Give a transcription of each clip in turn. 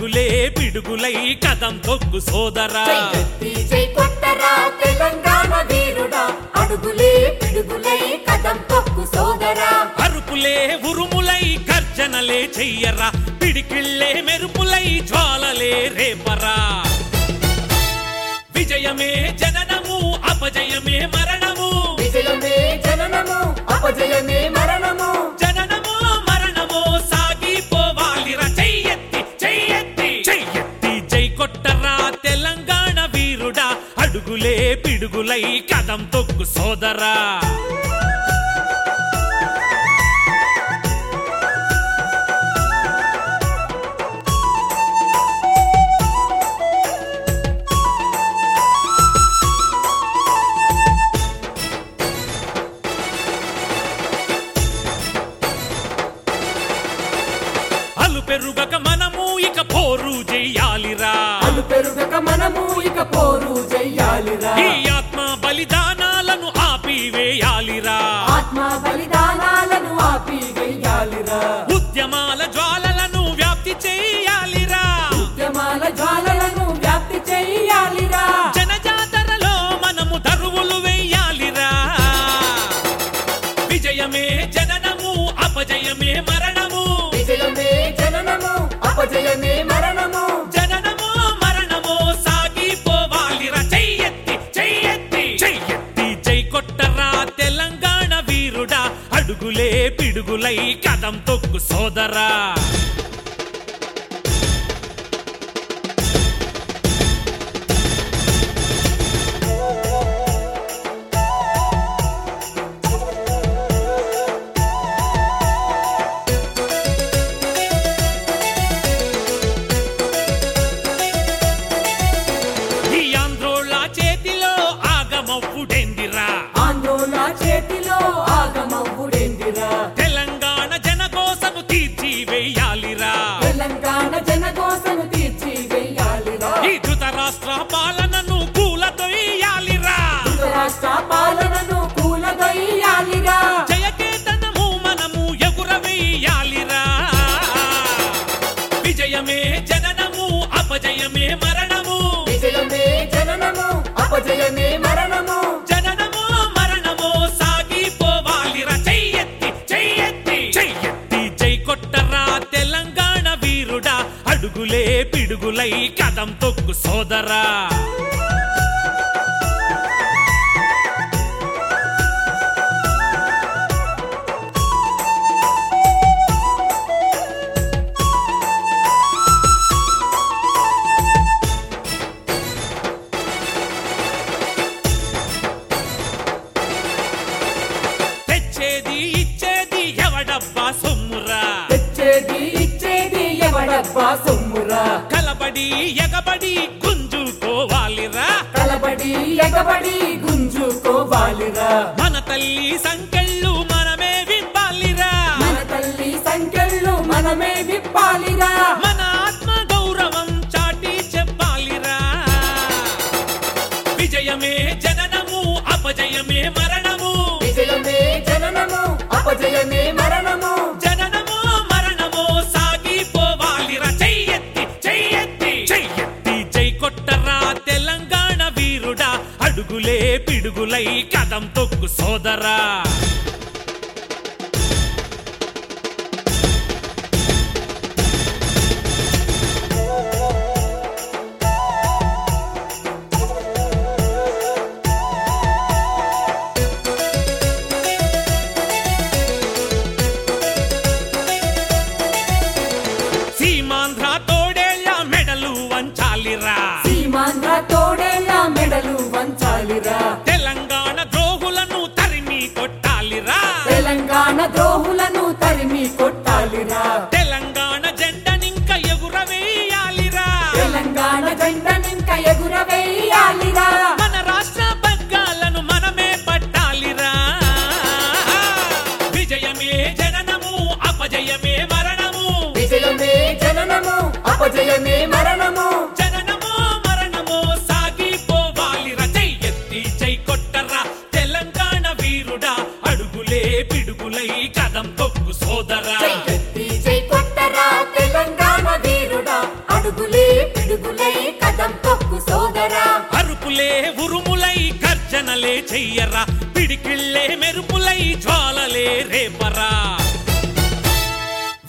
పిడుగులై కదం తొక్కు సోదరా. తెలంగాణ వీరుడా. అడుగులే పిడుగులై కదం తొక్కు సోదరా. అరుపులే ఉరుములై గర్జనలే చెయ్యరా. పిడికిళ్ళే మెరుపులై జ్వాలలే రేపరా. విజయమే జననము అపజయమే కొట్టరా తెలంగాణ వీరుడా అడుగులే పిడుగులై కదం తొక్కు సోదరా. పెరుగక మనము ఇక పోరు చెయ్యాలిరా అలు పెరుగక మనము ఇక పోరు చెయ్యాలిరా ఈ ఆత్మ బలిదానాలను ఆపివేయాలిరా ఆత్మ బలిదానాలను ఆపి వెయ్యాలిరా ఉద్యమాల జ్వాలలను పిడుగులై కదం తొక్కు సోదరా. ఈ ఆంధ్రోళ్ళ చేతిలో ఆగమవ్వుడెందిరా. ఆందోళన చేతిలో ఆగమ పిడుగులై కదం తొక్కు సోదరా. తెచ్చేది ఇచ్చేది ఎవడబ్బా సొమ్మురా? తెచ్చేది ఇచ్చేది ఎవడబ్బా సొమ్ము కలబడి ఎగబడి గుంజుకోవాలిరా. కలబడి ఎగబడి గుంజుకోవాలిరా. మన తల్లి సంకెళ్ళు మనమే విప్పాలిరా. మన తల్లి సంఖ్యలు మనమే విప్పాలిరా. మన ఆత్మ గౌరవం చాటి చెప్పాలిరా. విజయమే జననము అపజయమే మరణము. విజయమే జననము అపజయమే మరణము. పిడుగులై కదం తొక్కు సోదరా. విజయమే జననము అపజయమే మరణము. ఎత్తి చై కొట్టరా. తెలంగాణ వీరుడా అడుగులే పిడుగులై కదం తొక్కు సోదరా. ఎత్తి చై అరుపులే ఉరుములై గర్జనలే చెయ్యరా. పిడికిళ్ళే మెరుపులై జ్వాలలే రేపరా.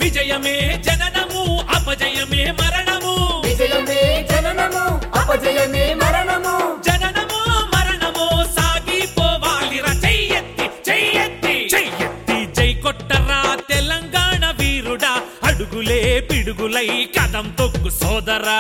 విజయమే జననము అపజయమే మరణము. విజయమే జననము అపజయమే మరణము. జననమో మరణమో సాగిపోవాలిరా చెయ్యెత్తి చెయ్యెత్తి చెయ్యెత్తి జై కొట్టరా తెలంగాణ వీరుడా. అడుగులే పిడుగులై కదం తొక్కు సోదరా.